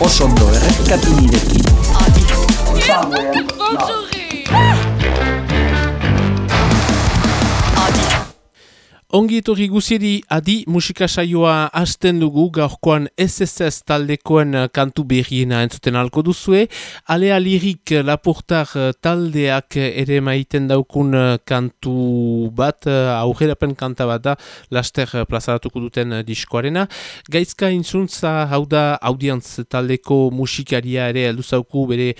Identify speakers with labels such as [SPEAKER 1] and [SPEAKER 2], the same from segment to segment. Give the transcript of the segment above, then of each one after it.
[SPEAKER 1] oso ondo errepikatu nirekin.
[SPEAKER 2] Ongi etorri guzieri adi musika saioa hasten dugu gaurkoan SSS taldekoen eh, kantu berriena entzuten alko duzue. Alea lirik eh, laportar eh, taldeak ere maiten daukun kantu bat, aurrerapen kanta bat da, laster plazaratuko duten diskoarena. Gaizka intzuntza hau da audientz taldeko musikaria ere alduzauku bere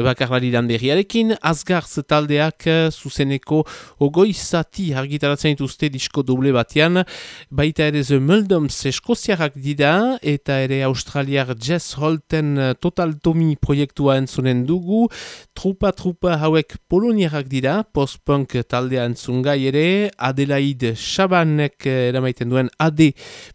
[SPEAKER 2] bakarlari dan berriarekin. Azgarz taldeak zuzeneko ogoizati argitaratzen dituzte disko du doble batean, baita ere The Muldoms eskoziarrak dira, eta ere australiar Jess Holten eh, Total Tommy proiektua entzunen dugu, trupa-trupa hauek poloniarrak dira, post-punk taldea entzungai ere, Adelaide Shabanek eh, eramaiten duen AD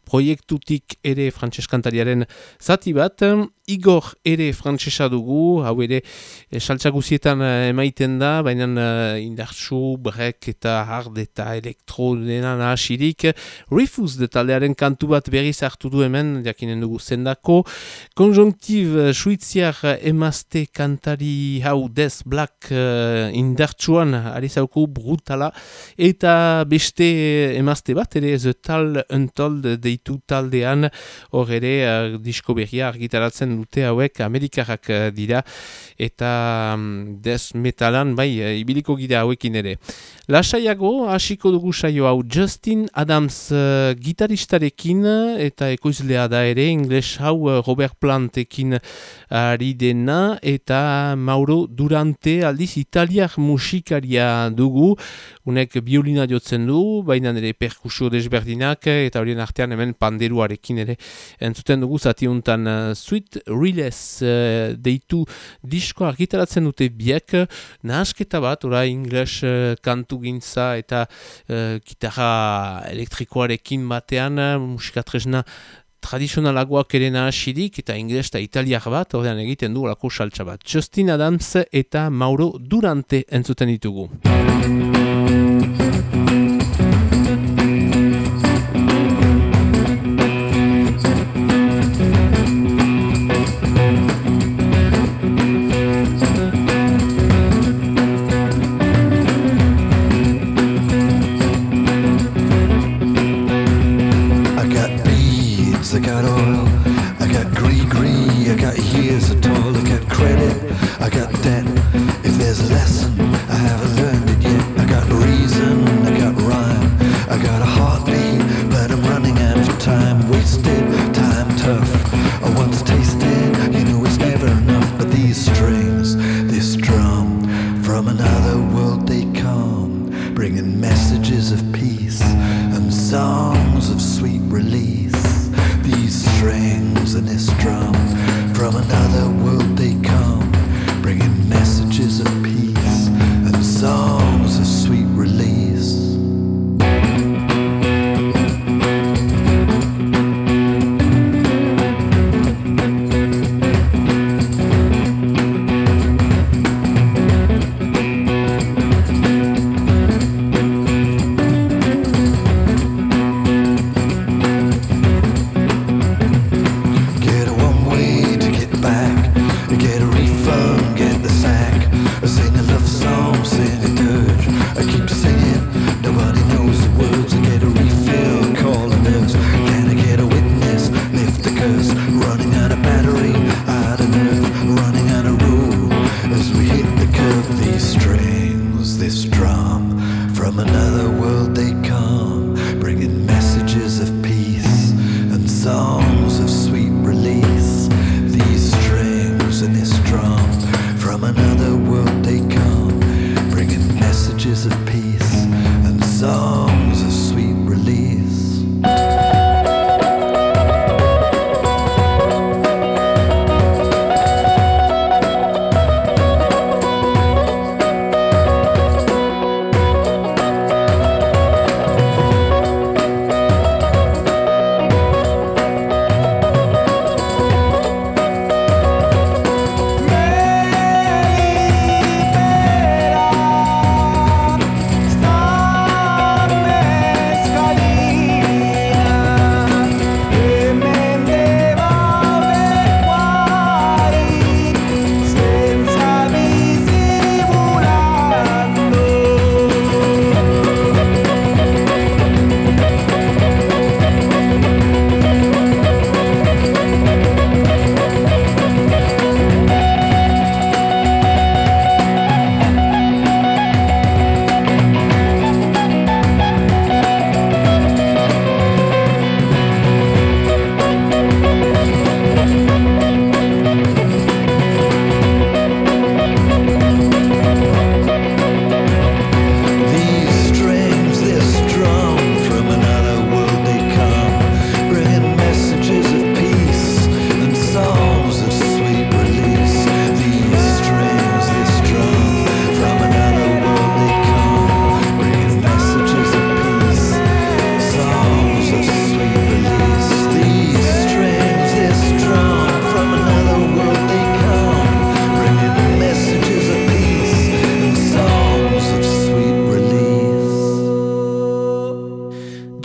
[SPEAKER 2] proiektutik ere frantxeskantariaren zati bat, Igor ere frantsesa dugu, hau ere e, saltzaguzietan eh, emaiten da, baina e, indartsu, brek eta hard eta elektro dena nahasirik. Refuse de taldearen kantu bat berriz hartu du hemen, jakinen dugu zendako. Konjonktiv suiziar emazte kantari hau des black e, indartsuan ari zauku brutala. Eta beste emazte bat ere The Tal Untold deitu taldean, hor ere disko berria argitaratzen dute hauek Amerikarrak eh, dira eta um, des metalan bai eh, ibiliko gira hauekin ere. Lasaiago hasiko dugu saio hau. Justin Adams uh, gitaristarekin eta ekoizlea da ere ingles hau Robert Plantekin ari dena eta Mauro Durante aldiz italiak musikaria dugu. Unek biolina jotzen du baina ere perkusio desberdinak eta horien artean hemen panderuarekin ere entzuten dugu zatiuntan uh, Sweet Riles uh, deitu disko argitaratzen dute biek, nahasketa bat, ora ingles uh, kantu gintza eta uh, gitarra elektrikoarekin batean, musika tresna tradizionalagoak ere nahasirik eta ingles eta italiak bat, ordean egiten du olako saltsa bat. Justin Adams eta Mauro Durante entzuten ditugu.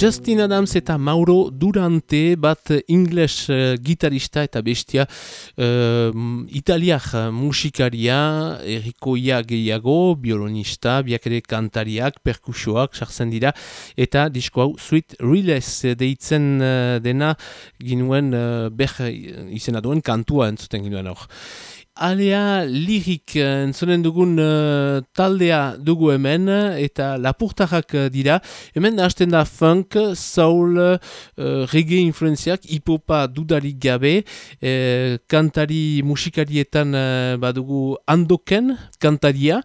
[SPEAKER 2] Justin Adams eta Mauro Durante bat ingles uh, gitarista eta bestia uh, italiak musikaria erikoia gehiago, biolonista, biak ere kantariak, perkusioak, sartzen dira, eta disko hau Sweet Release deitzen uh, dena ginuen uh, ber izena duen kantua entzuten ginuen hor alea lirik eh, entzonen dugun uh, taldea dugu hemen eta lapurtarrak eh, dira. Hemen hasten da funk, soul, uh, reggae influenziak, hipopa dudarik gabe, kantari musikarietan uh, badugu andoken kantaria.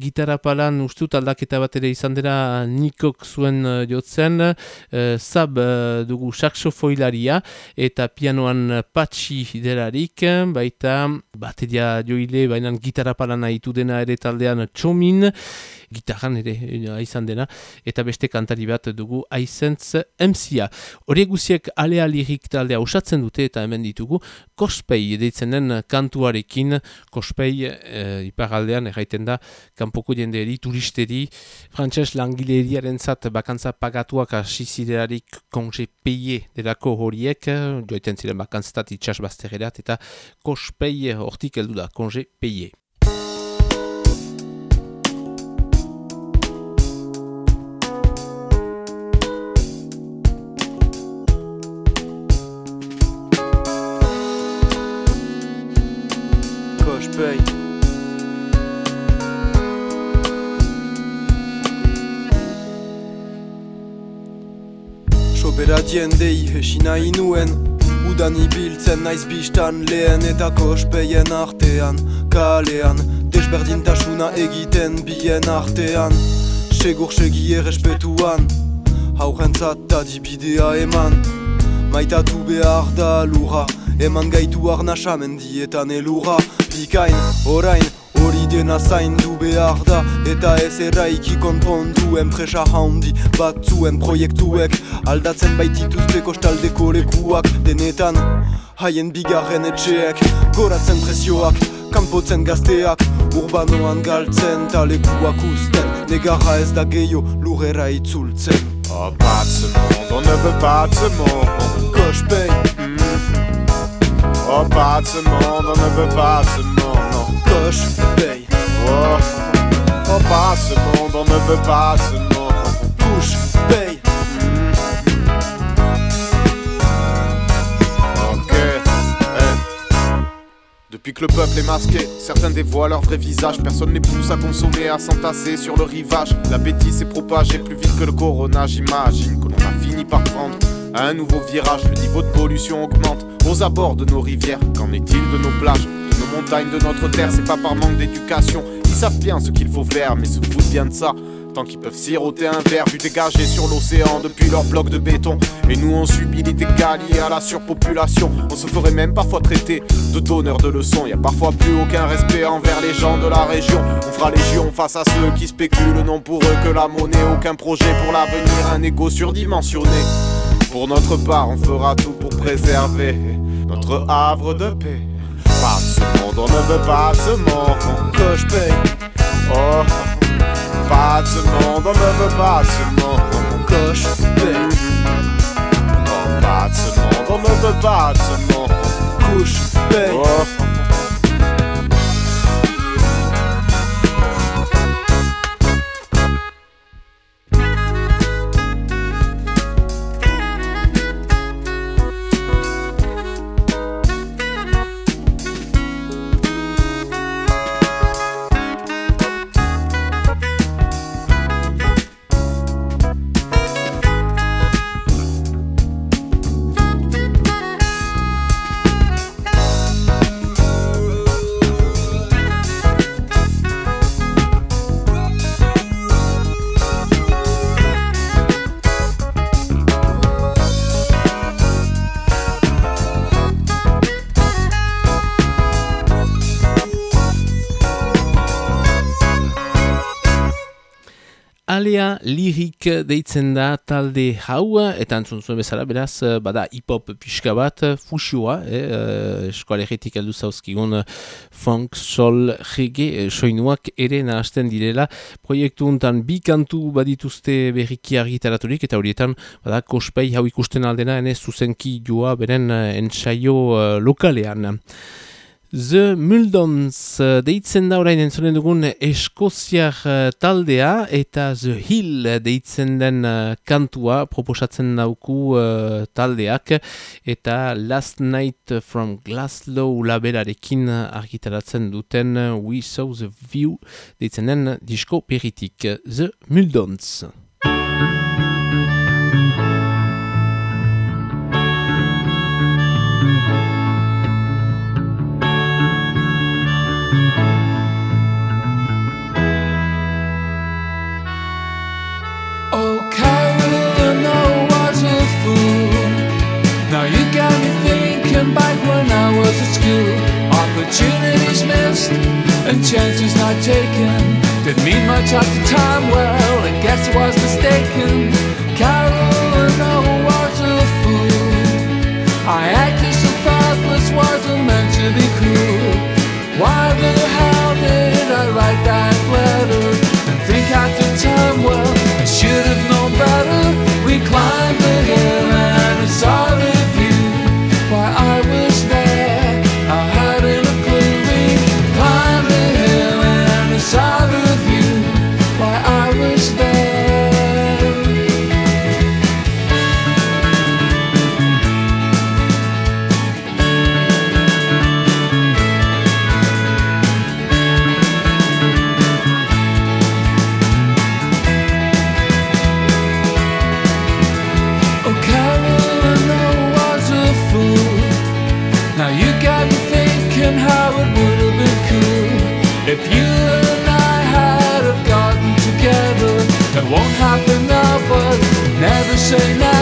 [SPEAKER 2] Gitarra palan ustut aldaketa bat ere izan dira nikok zuen uh, jotzen, uh, sab uh, dugu saxofoilaria eta pianoan patxi delarik, baita bateria bateria joile, baina gitarra palana itu dena ere taldean txomin, gitarran ere izan dena, eta beste kantari bat dugu aizentz emzia. Horiek guziek alea lirik taldea usatzen dute eta hemen ditugu, kospei edaitzen den kantuarekin, kospei e, iparaldean erraiten da, kanpoko jendeeri, turisteri, frantses langileriaren zat bakantza pagatuak asiziderarik konge peie delako horiek, joiten ziren bakantzat itxas baztererat, eta kospei hortik heldu da, konge peie.
[SPEAKER 3] Sobera diendei hesina inuen Udan ibiltzen naiz bistan lehen eta kospeien artean. Kalean, desberdintasuna egiten bien artean. Segur segi errespetuan Haurentzat adibidea eman. Maitatu behar da lura Eman gaitu arnasa mendietan elura Pikain, orain, hori dena zaindu behar da Eta ez erraiki konpondu enpresa handi Batzuen proiektuek. Aldatzen baitituzte kostaldeko lekuak Denetan, haien bigarren etxeek Goratzen presioak, kanpotzen gazteak Urbanoan galtzen, talekuak usten Negarra ez da geio, lurrera itzultzen.
[SPEAKER 4] Oh, pas de ce monde, on ne veut pas de ce monde
[SPEAKER 3] Coche paye
[SPEAKER 4] Oh, pas de ce monde, on ne veut pas de ce monde, non.
[SPEAKER 3] Coche, paye.
[SPEAKER 4] Oh, oh, pas de ce monde, on ne veut pas ce monde.
[SPEAKER 3] Couche, paye.
[SPEAKER 4] Ok, hey. Depuis que le peuple est masqué, certains dévoilent leur vrai visage. Personne n'est pousse à consommer, à s'entasser sur le rivage. La bêtise s'est propagée plus vite que le corona, j'imagine que l'on a fini par prendre un nouveau virage. Le niveau de pollution augmente aux abords de nos rivières. Qu'en est-il de nos plages, nos montagnes, de notre terre C'est pas par manque d'éducation. Ils savent bien ce qu'il faut faire, mais se foutent bien de ça. Tant qu'ils peuvent siroter un verre vu dégagé sur l'océan depuis leur bloc de béton. Et nous on subit les dégâts liés à la surpopulation. On se ferait même parfois traiter de donneurs de leçons. Y a parfois plus aucun respect envers les gens de la région. On fera légion face à ceux qui spéculent, non pour eux que la monnaie, aucun projet pour l'avenir, un égo surdimensionné. Pour notre part, on fera tout pour préserver notre havre de paix. Pas de ce monde, on ne veut pas de ce monde.
[SPEAKER 3] Coche, paye.
[SPEAKER 4] Oh, pas de monde, on ne veut pas de ce monde.
[SPEAKER 3] Coche, paye.
[SPEAKER 4] Oh, pas de monde, on ne veut pas de ce monde.
[SPEAKER 3] Couche, paye.
[SPEAKER 2] Lirik deitzen da talde hau, eta antzun zuen bezala, beraz, bada hip-hop pixka bat, fusioa, eh, eskoalegetik aldu zauzkigun funk, sol, reggae, soinuak ere nahazten direla. Proiektu untan bi kantu badituzte berriki argitaraturik, eta horietan, bada, kospei hau ikusten aldena, ene zuzenki joa beren ensaio lokalean. The Muldons uh, deitzen da orain entzunen dugun Eskoziar uh, taldea eta The Hill deitzen den uh, kantua proposatzen dauku taldeak eta Last Night from Glasgow labelarekin argitaratzen duten We Saw the View deitzen den disko peritik The Muldons.
[SPEAKER 5] Opportunities missed and chances not taken. Didn't mean much at the time, well, I guess I was mistaken. Carol, no, was a fool. I acted so thoughtless, wasn't meant to be If you and I had have gotten together, it won't happen now, but never say never.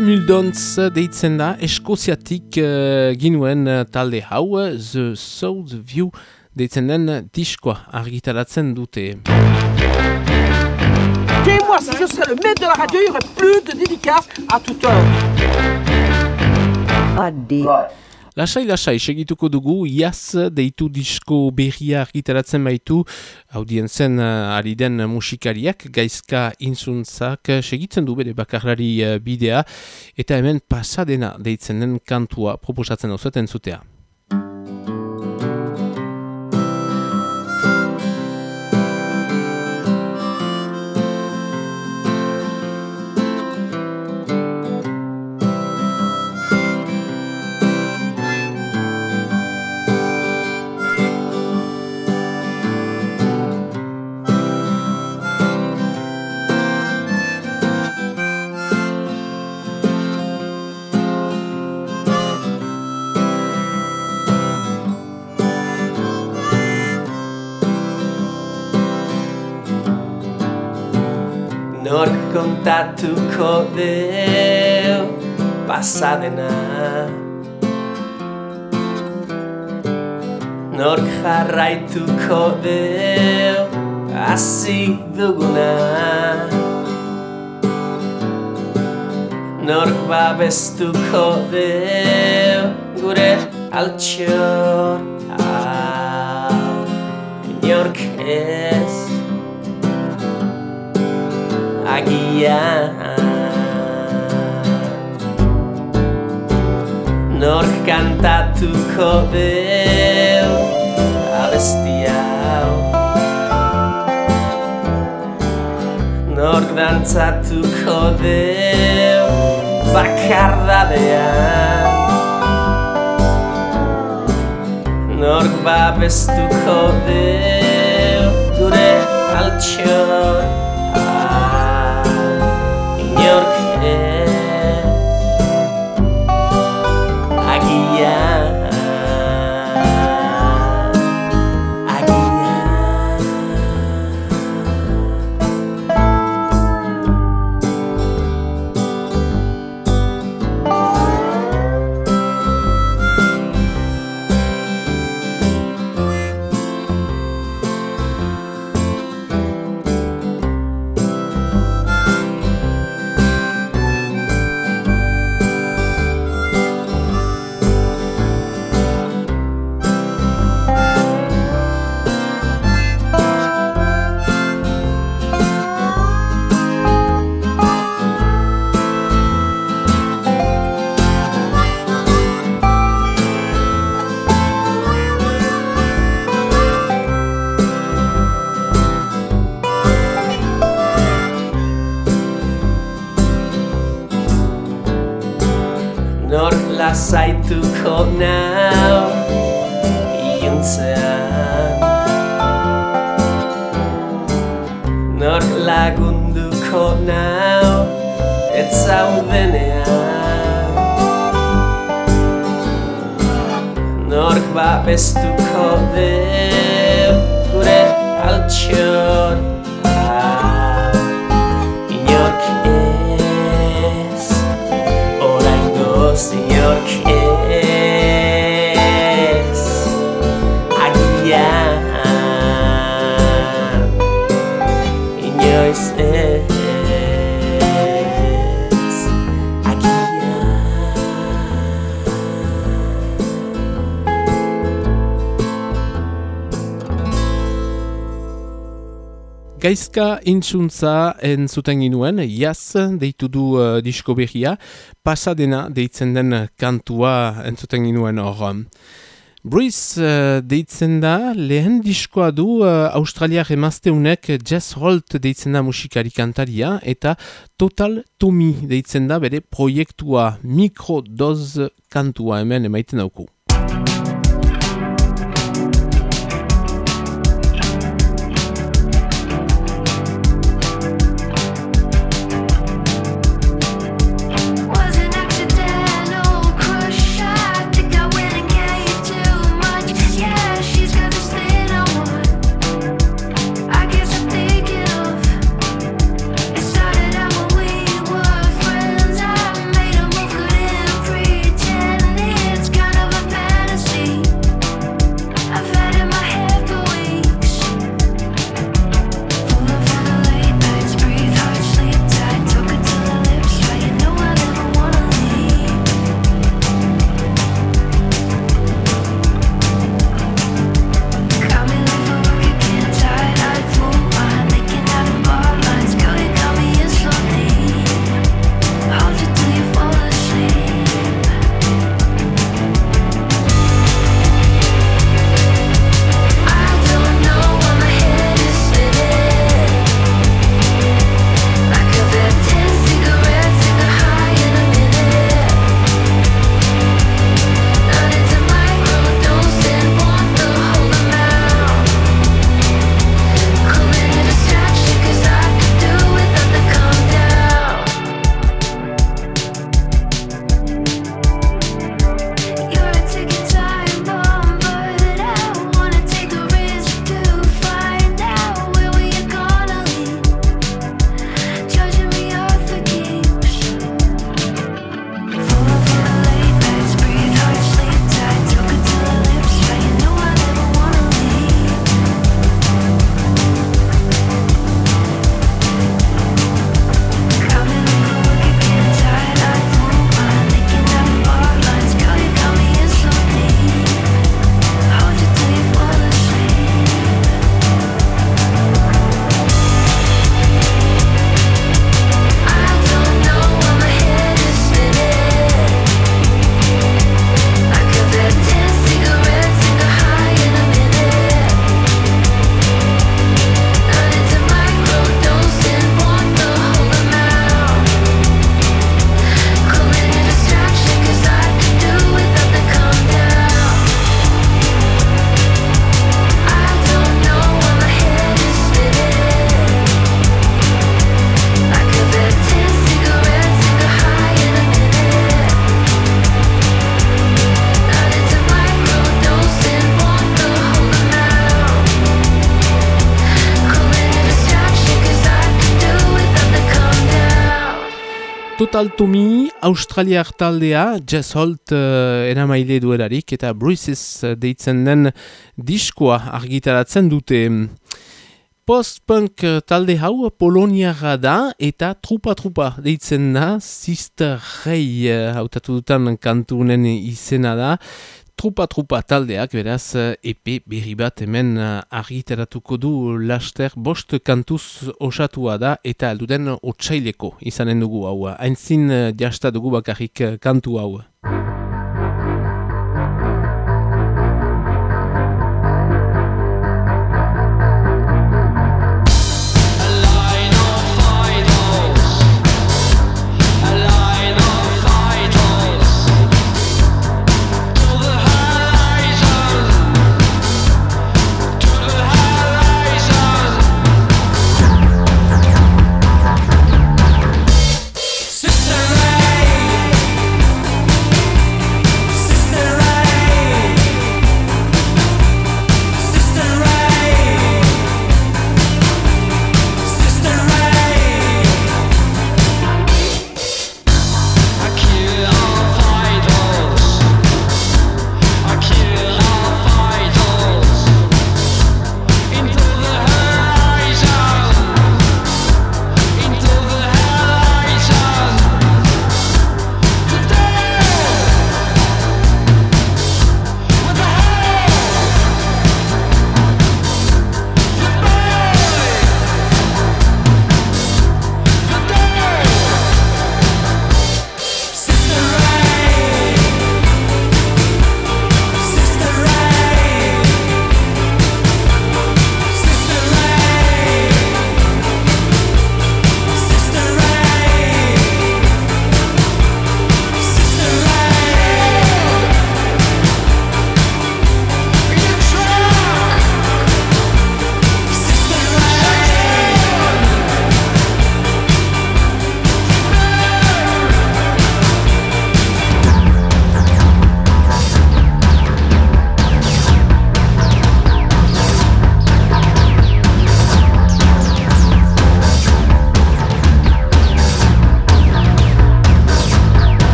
[SPEAKER 2] Muldons deitzen da, eskoziatik uh, ginuen talde hau, The South View deitzen den diskoa argitaratzen dute.
[SPEAKER 6] Dis-moi, si je serais le maître de la radio, il y aurait plus de dédicaces à toute heure.
[SPEAKER 1] Adi.
[SPEAKER 2] Lasai, lasai, segituko dugu, iaz deitu disko berria argitaratzen baitu, audientzen uh, ari den musikariak, gaizka inzuntzak, segitzen du bere bakarlari uh, bidea, eta hemen pasadena deitzen den kantua proposatzen duzeten zutea.
[SPEAKER 7] Deu pasadena Nork jarraituko deu hasi duguna Nork babestuko deu gure altxor Inork ez agian Nor kantatuko deu abesti hau. Nor dantzatuko deu bakardadean Nor babestuko deu gure altxor zaudenean. Nork babestuko deu Gure altxor
[SPEAKER 2] Gaizka intzuntza entzuten ginuen, jaz deitu du uh, disko behia, pasadena deitzen den kantua entzuten ginuen hor. Bruce uh, deitzen da, lehen diskoa du uh, australiak emazteunek Jazz Holt deitzen da musikari kantaria, eta Total Tommy deitzen da bere proiektua mikrodoz kantua hemen emaiten dauku. Total Tommy, Australiar taldea, Jess Holt uh, eramaile duelarik eta Bruises deitzen den diskoa argitaratzen dute. Post-punk talde hau Poloniara da eta trupa-trupa deitzen da, Sister Rei hautatu dutan kantunen izena da. Trupa-trupa taldeak, beraz, epe berri bat hemen uh, argiteratuko du laster bost kantuz osatua da eta alduden otsaileko izanen dugu hau. Hainzin uh, jasta dugu bakarrik kantu hau.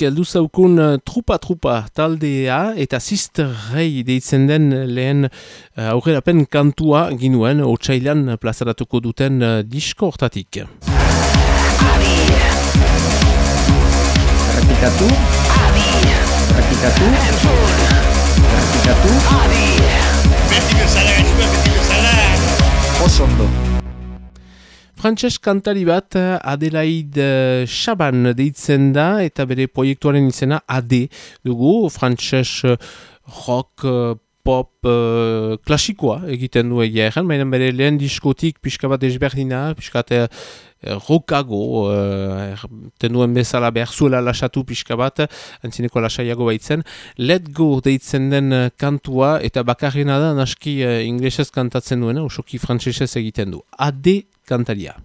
[SPEAKER 2] Poloniatik luzaukun trupa-trupa uh, taldea eta Sister Rei deitzen den lehen uh, aurrerapen kantua ginuen otxailan plazaratuko duten uh, disko hortatik.
[SPEAKER 1] Adi! Errepikatu? Adi! Errepikatu? Entzun! Errepikatu? Adi! Beti bezala, beti bezala! Osondo!
[SPEAKER 2] Frantses kantari bat Adelaide Chaban deitzen da eta bere proiektuaren izena AD dugu frantses rock pop uh, klasikoa egiten du egia egen, baina bere lehen diskotik pixka bat ezberdina, pixka bat uh, rokago, uh, tenduen bezala behar zuela lasatu pixka bat, antzineko lasaiago baitzen. Let go deitzen den kantua eta bakarrena da naski uh, inglesez kantatzen duena, usoki frantsesez egiten du. AD alcantarillado.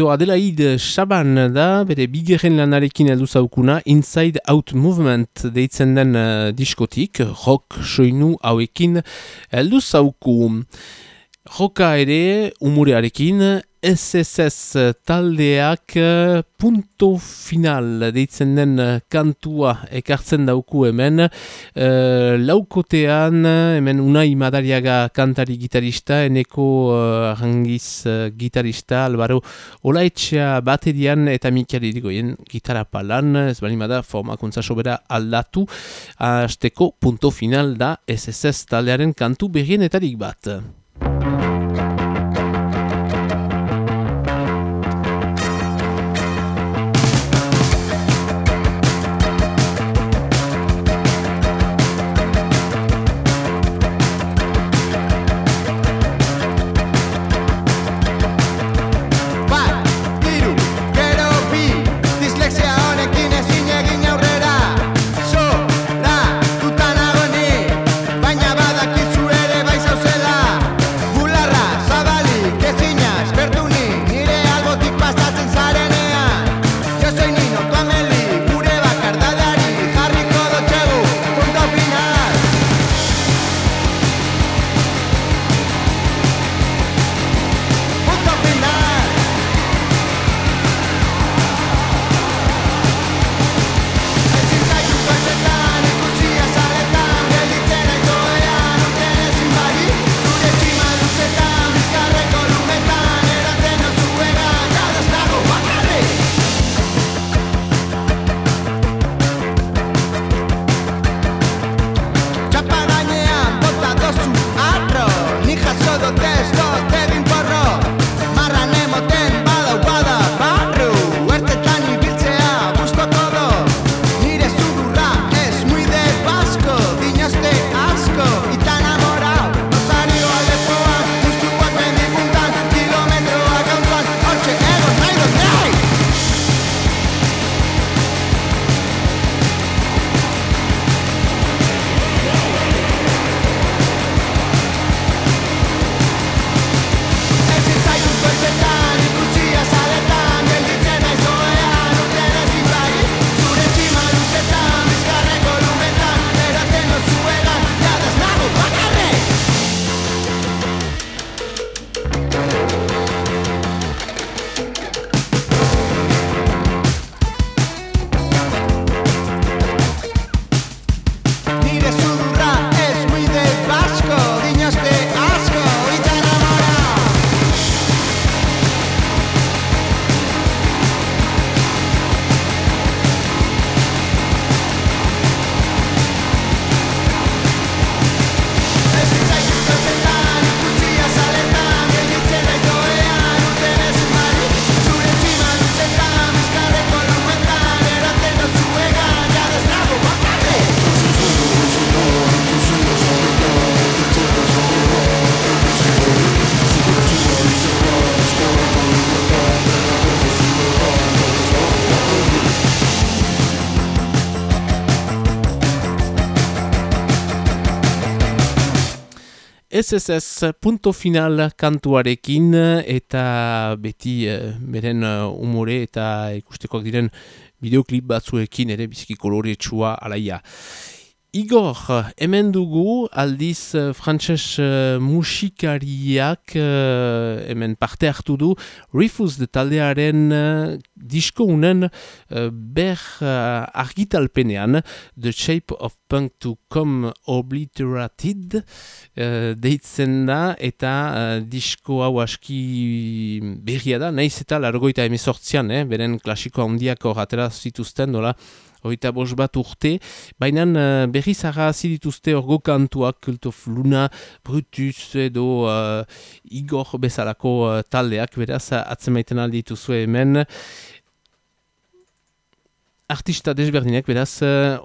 [SPEAKER 2] Edo Adelaide Shaban da, bere bigerren lanarekin heldu zaukuna, Inside Out Movement deitzen den uh, diskotik, rock soinu hauekin heldu zauku. Roka ere, umurearekin, SSS taldeak eh, punto final deitzen den eh, kantua ekartzen dauku hemen. Uh, laukotean, hemen unai madariaga kantari gitarista, eneko uh, rangiz uh, gitarista, albaro olaetxea baterian eta Mikel irigoien gitara palan, ez bali mada formakuntza sobera aldatu, azteko punto final da SSS taldearen kantu berrienetarik bat. SSS punto final kantuarekin eta beti uh, beren uh, umore eta ikustekoak diren bideoklip batzuekin ere biziki koloretsua alaia. Igor, hemen dugu aldiz uh, frantses uh, musikariak uh, hemen parte hartu du Refuse de taldearen uh, disko unen uh, ber uh, argitalpenean The Shape of Punk to Come Obliterated uh, deitzen da eta uh, disko hau aski berria da, nahiz eta largoita emezortzian, eh, beren klasiko handiako atera zituzten dola Oita bos bat urte, baina uh, berri zara zidituzte orgo kantuak, Kultof Luna, Brutus edo uh, Igor bezalako uh, taldeak, beraz, atzemaiten aldituzue hemen artista desberdinek, beraz, uh,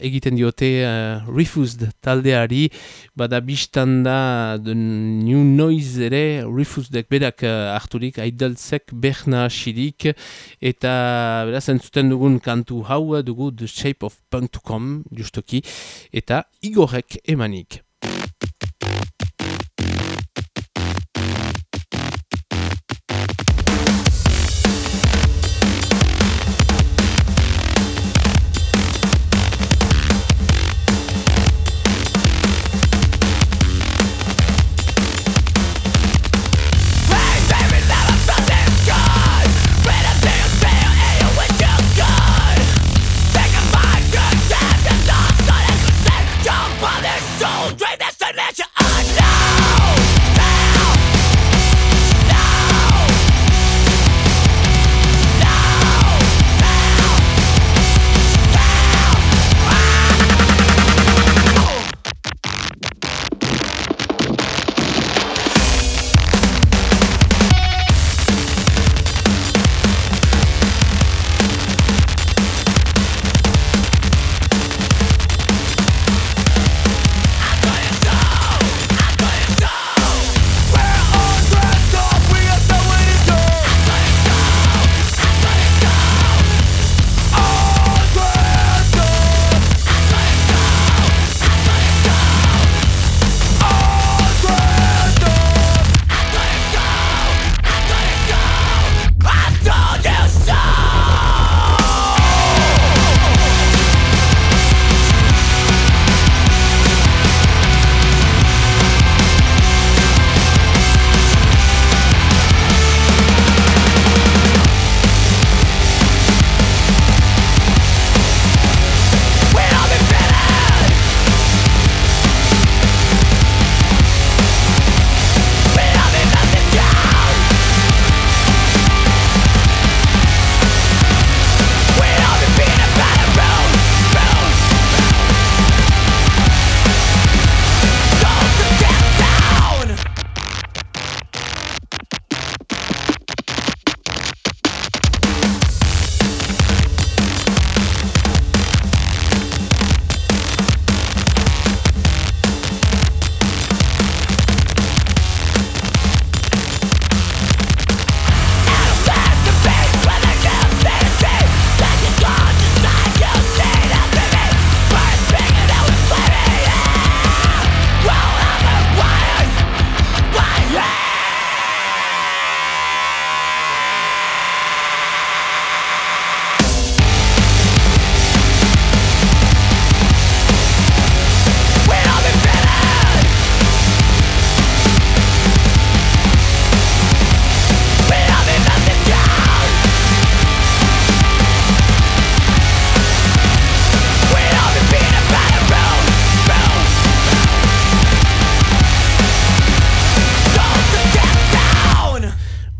[SPEAKER 2] egiten diote uh, Refused taldeari, bada biztan da New Noise ere, Refusedek berak uh, harturik, aidaltzek berna asirik, eta beraz, entzuten dugun kantu hau dugu The Shape of Punk.com, justoki, eta Igorek emanik.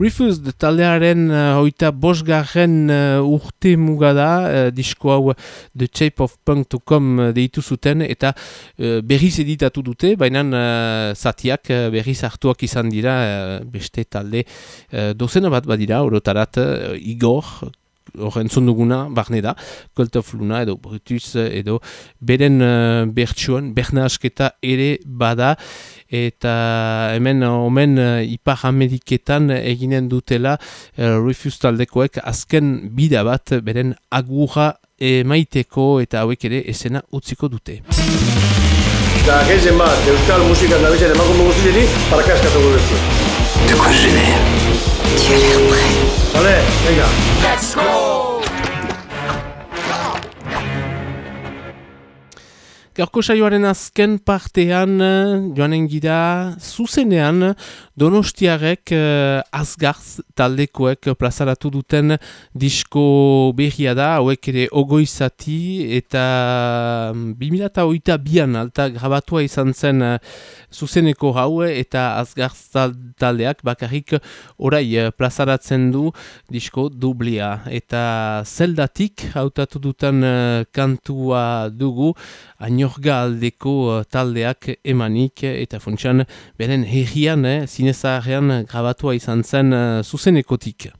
[SPEAKER 2] Refused taldearen uh, oita bosgarren uh, urte mugada uh, disko hau The Shape of Punk.com uh, deitu zuten eta uh, berriz editatu dute, baina uh, zatiak uh, berriz hartuak izan dira uh, beste talde uh, dozena bat badira, orotarat uh, Igor, horren duguna, barne da, Cult of Luna edo Brutus edo beren uh, bertsuan, berna asketa ere bada, eta hemen omen uh, ipar ameriketan eginen dutela uh, Refuse taldekoek azken bida bat beren agurra emaiteko eta hauek ere esena utziko dute.
[SPEAKER 8] Eta gezen bat, euskal musikan da bizen emakume guztieri, parakaskatu gurezu.
[SPEAKER 9] De quoi je l'air Tu as l'air prêt.
[SPEAKER 8] Allez, venga.
[SPEAKER 9] Let's go
[SPEAKER 2] Gaurko saioaren azken partean joanen gira zuzenean donostiarek uh, azgarz taldekoek plazaratu duten disko berria da, hauek ere ogoizati eta 2008 bian alta grabatua izan zen uh, zuzeneko hau eta azgarz taldeak bakarrik orai uh, plazaratzen du disko dublia. Eta zeldatik hautatu duten uh, kantua dugu ainorga aldeko uh, taldeak emanik eta funtsan beren herrian, eh, zinezaharrean grabatua izan zen uh, zuzenekotik.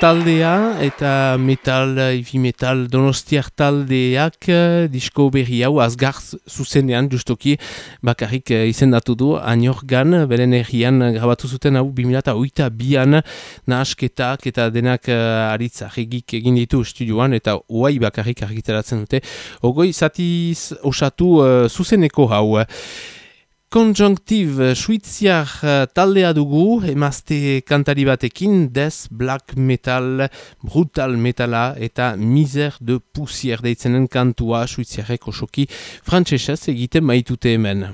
[SPEAKER 2] Taldea eta metal, heavy metal donostiak taldeak eh, disko berri hau Asgarz zuzenean justoki bakarrik uh, izendatu du anorgan beren errian grabatu zuten hau 2008 bian nahasketak eta denak uh, aritza egin ditu studioan eta uai bakarrik argitaratzen dute. Ogoi zatiz osatu uh, zuzeneko hau. Konjunktiv suitziar eh, taldea dugu, emazte kantari batekin, Death Black Metal, Brutal Metala eta Miser de Poussier deitzenen kantua suitziarek osoki frantsesez egiten maitute hemen.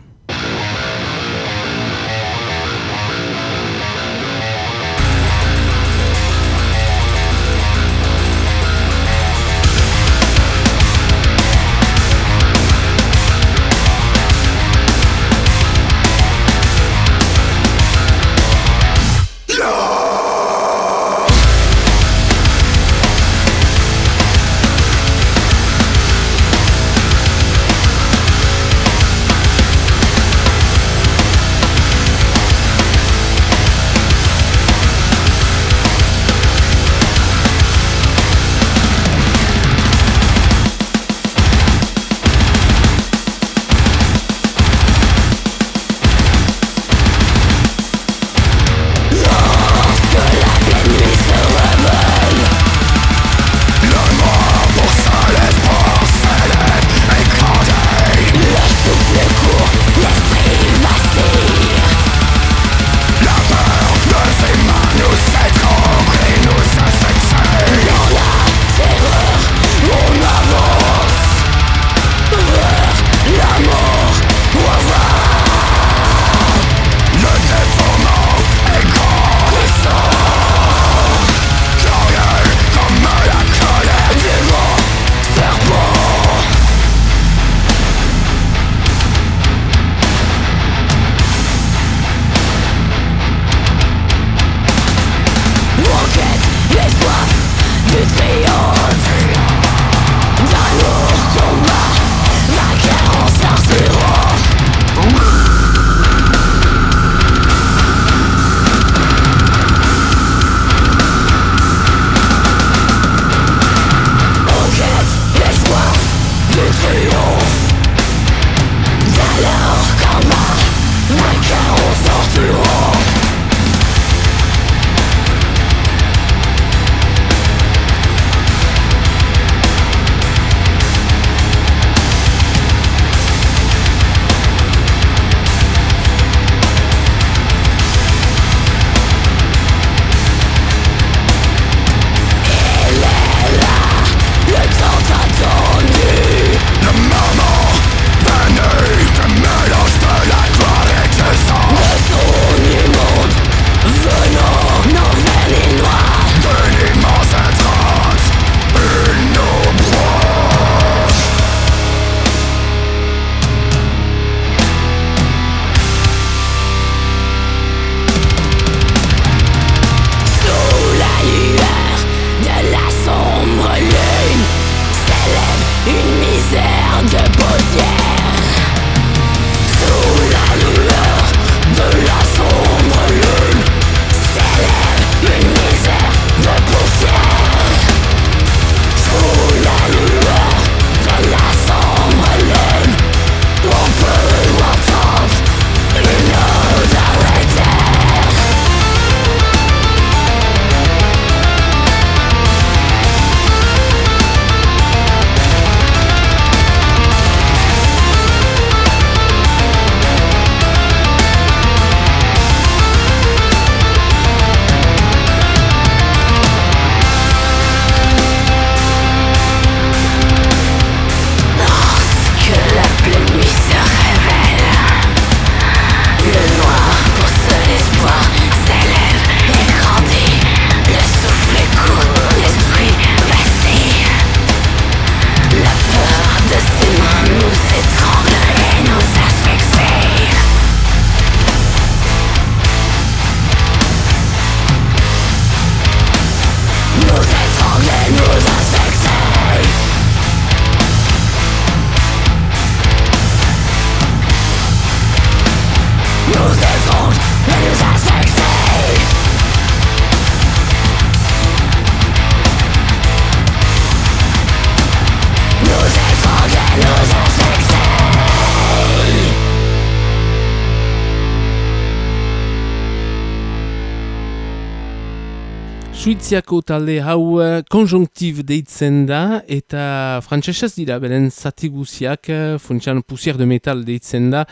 [SPEAKER 2] Suiziako talde hau konjonktiv deitzen da eta frantsesez dira beren zati guziak funtsan pusier de metal deitzen da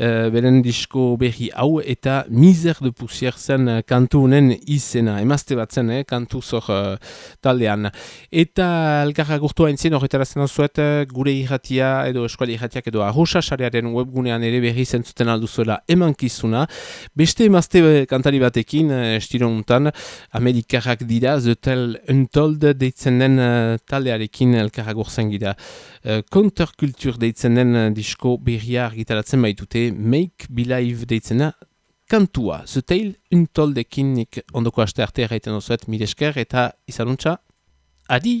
[SPEAKER 2] uh, beren disko berri hau eta miser de pusier zen kantu honen izena emazte bat zen eh, kantu zor uh, taldean eta elkarra gurtu hain zen horretara zen zuet gure irratia edo eskuali irratiak edo arrosa sarearen webgunean ere berri zentzuten alduzuela emankizuna beste emazte kantari batekin estiron untan Amerikar elkarrak dira, zetel untold deitzen den uh, taldearekin elkarrak urzen gira. Uh, Counterculture deitzen den disko berria argitaratzen baitute, Make Believe deitzen da, kantua. Zetel untoldekin nik ondoko aste arte erraiten osuet, milesker eta izanuntza, adi!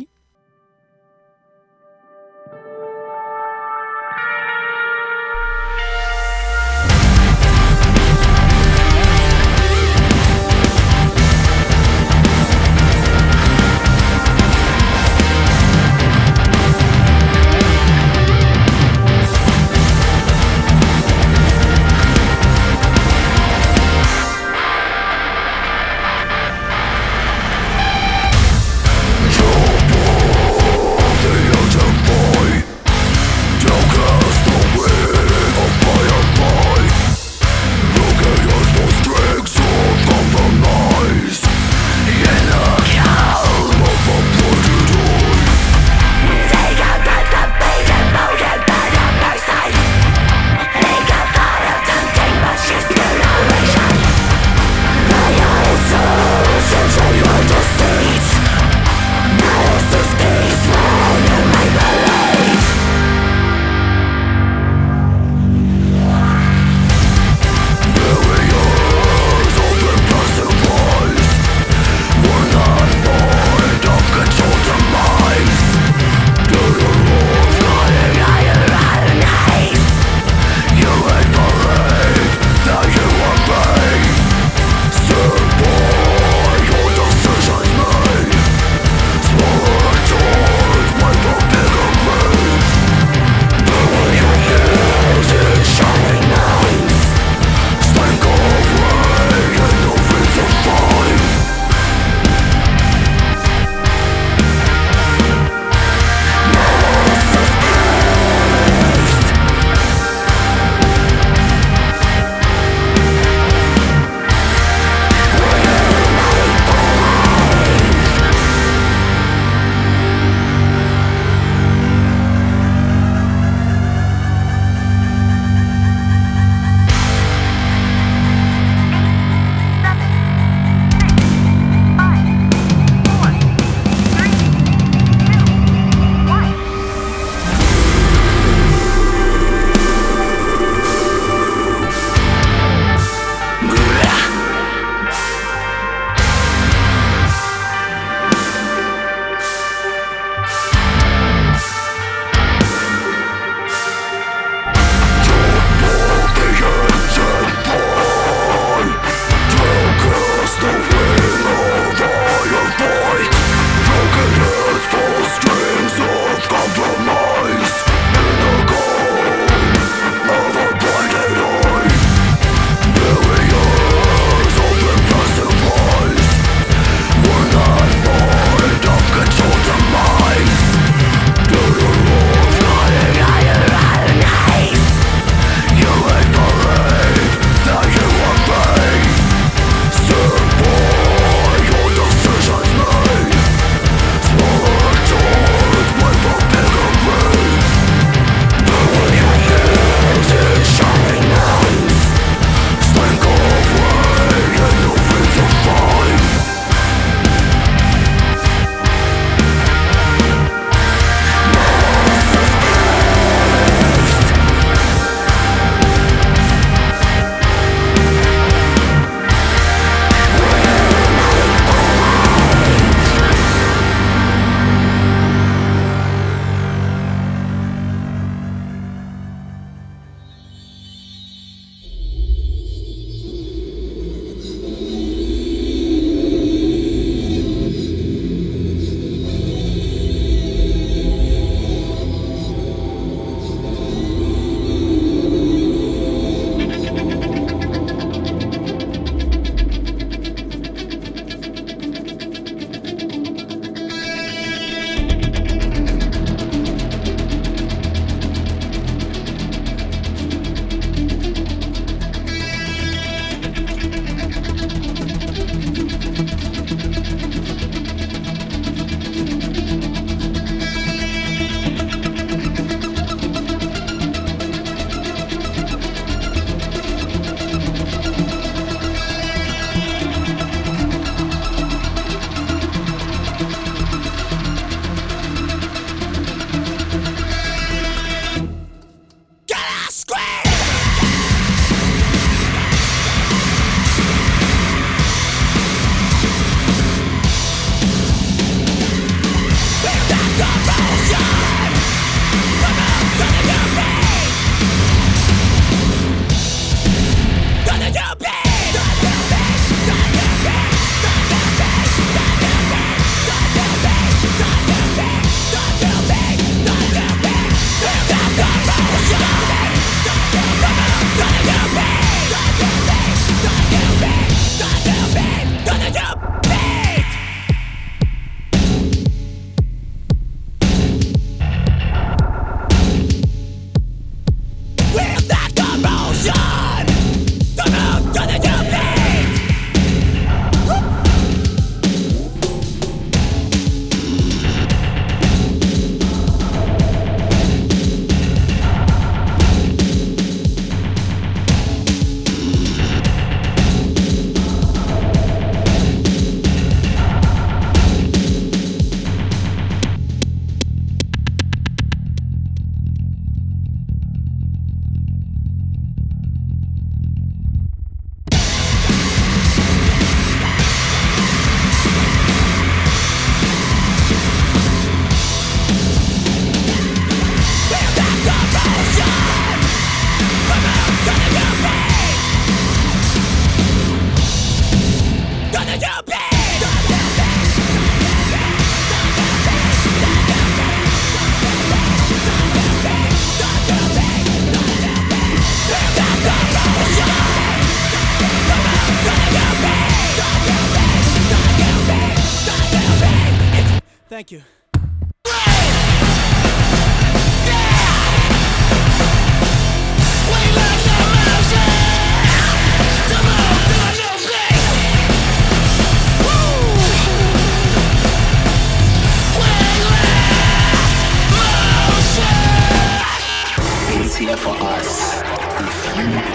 [SPEAKER 1] Yeah.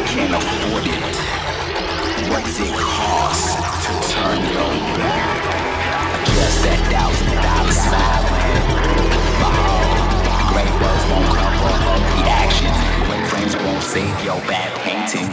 [SPEAKER 1] can afford it? What's it cost to turn your back? Just that thousand dollar smiling. Behold, great words won't won't save your bad painting.